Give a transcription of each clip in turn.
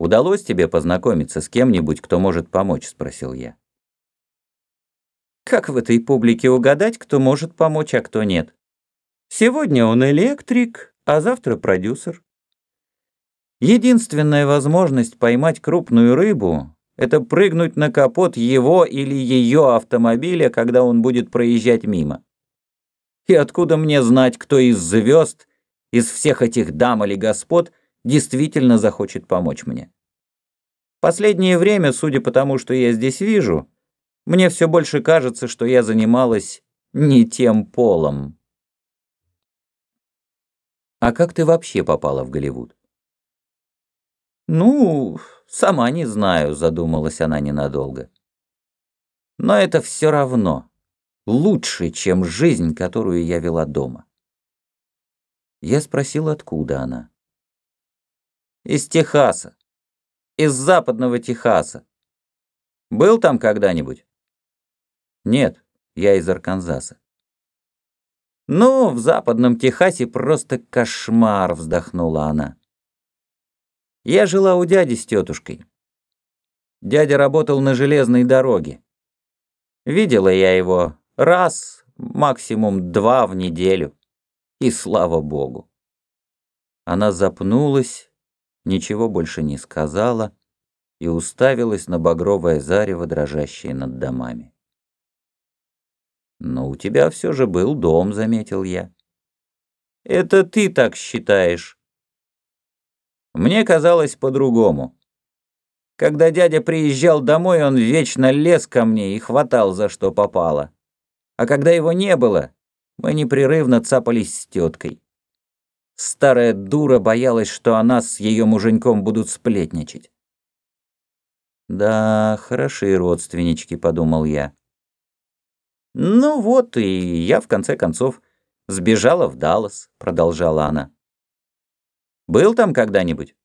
«Удалось тебе познакомиться с кем-нибудь, кто может помочь?» — спросил я. «Как в этой публике угадать, кто может помочь, а кто нет? Сегодня он электрик, а завтра продюсер. Единственная возможность поймать крупную рыбу — это прыгнуть на капот его или ее автомобиля, когда он будет проезжать мимо. И откуда мне знать, кто из звезд, из всех этих дам или господ, действительно захочет помочь мне? Последнее время, судя по тому, что я здесь вижу, мне все больше кажется, что я занималась не тем полом. А как ты вообще попала в Голливуд? Ну, сама не знаю, задумалась она ненадолго. Но это все равно лучше, чем жизнь, которую я вела дома. Я спросил, откуда она. Из Техаса. Из западного Техаса. Был там когда-нибудь? Нет, я из Арканзаса. «Ну, в западном Техасе просто кошмар», — вздохнула она. «Я жила у дяди с тетушкой. Дядя работал на железной дороге. Видела я его раз, максимум два в неделю. И слава богу». Она запнулась, ничего больше не сказала и уставилась на багровое зарево, дрожащее над домами. «Но у тебя все же был дом», — заметил я. «Это ты так считаешь». Мне казалось по-другому. Когда дядя приезжал домой, он вечно лез ко мне и хватал за что попало. А когда его не было, мы непрерывно цапались с теткой. Старая дура боялась, что она с ее муженьком будут сплетничать. «Да, хорошие родственнички», — подумал я. «Ну вот, и я, в конце концов, сбежала в Даллас», — продолжала она. «Был там когда-нибудь?»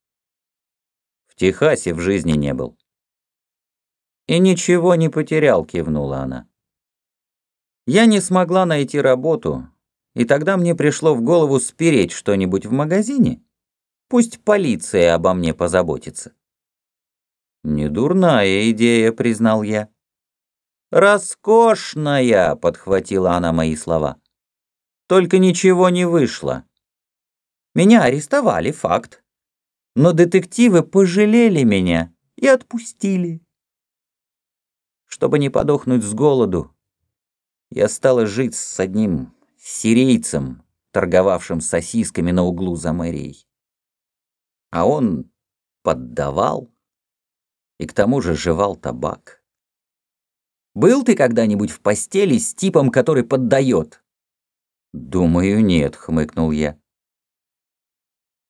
«В Техасе в жизни не был». «И ничего не потерял», — кивнула она. «Я не смогла найти работу, и тогда мне пришло в голову спереть что-нибудь в магазине. Пусть полиция обо мне позаботится». «Недурная идея», — признал я. «Роскошная!» — подхватила она мои слова. «Только ничего не вышло. Меня арестовали, факт. Но детективы пожалели меня и отпустили. Чтобы не подохнуть с голоду, я стала жить с одним сирийцем, торговавшим сосисками на углу за мэрией. А он поддавал и к тому же жевал табак. Был ты когда-нибудь в постели с типом, который поддает?» «Думаю, нет», — хмыкнул я.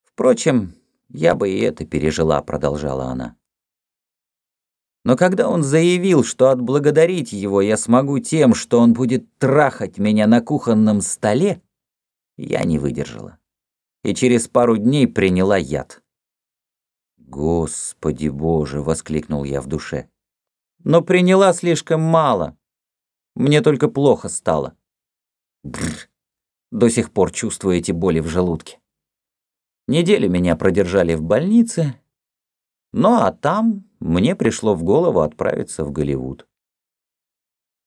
«Впрочем, я бы и это пережила», — продолжала она. Но когда он заявил, что отблагодарить его я смогу тем, что он будет трахать меня на кухонном столе, я не выдержала. И через пару дней приняла яд. «Господи боже!» — воскликнул я в душе но приняла слишком мало. Мне только плохо стало. Бррр. До сих пор чувствую эти боли в желудке. Неделю меня продержали в больнице, ну а там мне пришло в голову отправиться в Голливуд.